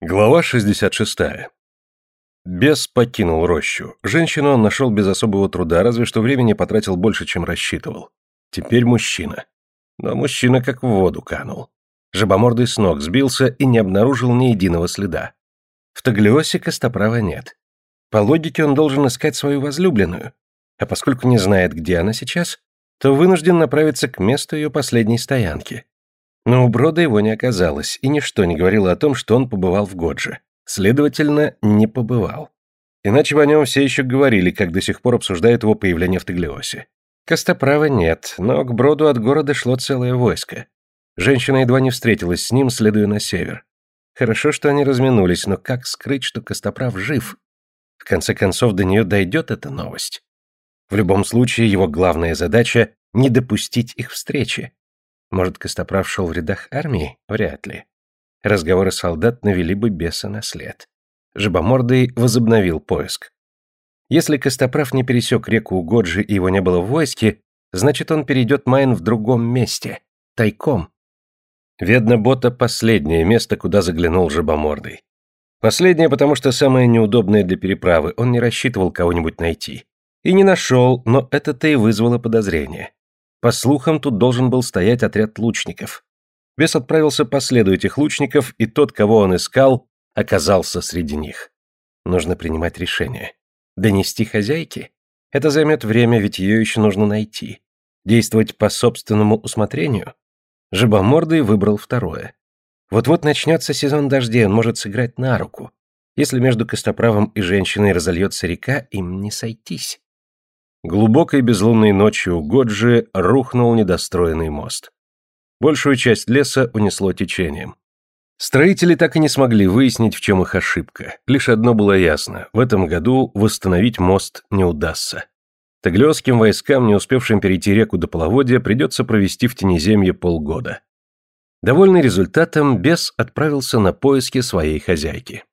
Глава 66. Бес покинул рощу. Женщину он нашел без особого труда, разве что времени потратил больше, чем рассчитывал. Теперь мужчина. Но мужчина как в воду канул. Жабомордый с ног сбился и не обнаружил ни единого следа. В Таглиосе Костоправа нет. По логике он должен искать свою возлюбленную. А поскольку не знает, где она сейчас, то вынужден направиться к месту ее последней стоянки. Но у Брода его не оказалось, и ничто не говорило о том, что он побывал в Годже. Следовательно, не побывал. Иначе бы о нем все еще говорили, как до сих пор обсуждают его появление в Таглиосе. Костоправа нет, но к Броду от города шло целое войско. Женщина едва не встретилась с ним, следуя на север. Хорошо, что они разминулись, но как скрыть, что Костоправ жив? В конце концов, до нее дойдет эта новость. В любом случае, его главная задача — не допустить их встречи. Может, Костоправ шел в рядах армии? Вряд ли. Разговоры солдат навели бы беса на след. Жабомордый возобновил поиск. Если Костоправ не пересек реку Угоджи и его не было в войске, значит, он перейдет Майн в другом месте, тайком. Ведно-бота — последнее место, куда заглянул Жабомордый. Последнее, потому что самое неудобное для переправы, он не рассчитывал кого-нибудь найти. И не нашел, но это-то и вызвало подозрение. По слухам, тут должен был стоять отряд лучников. Бес отправился по следу этих лучников, и тот, кого он искал, оказался среди них. Нужно принимать решение. Донести хозяйке? Это займет время, ведь ее еще нужно найти. Действовать по собственному усмотрению? Жабомордый выбрал второе. Вот-вот начнется сезон дождей, он может сыграть на руку. Если между Костоправом и женщиной разольется река, им не сойтись. Глубокой безлунной ночью у Годжи рухнул недостроенный мост. Большую часть леса унесло течением. Строители так и не смогли выяснить, в чем их ошибка. Лишь одно было ясно – в этом году восстановить мост не удастся. Таглиосским войскам, не успевшим перейти реку до половодья, придется провести в Тенеземье полгода. Довольный результатом, бес отправился на поиски своей хозяйки.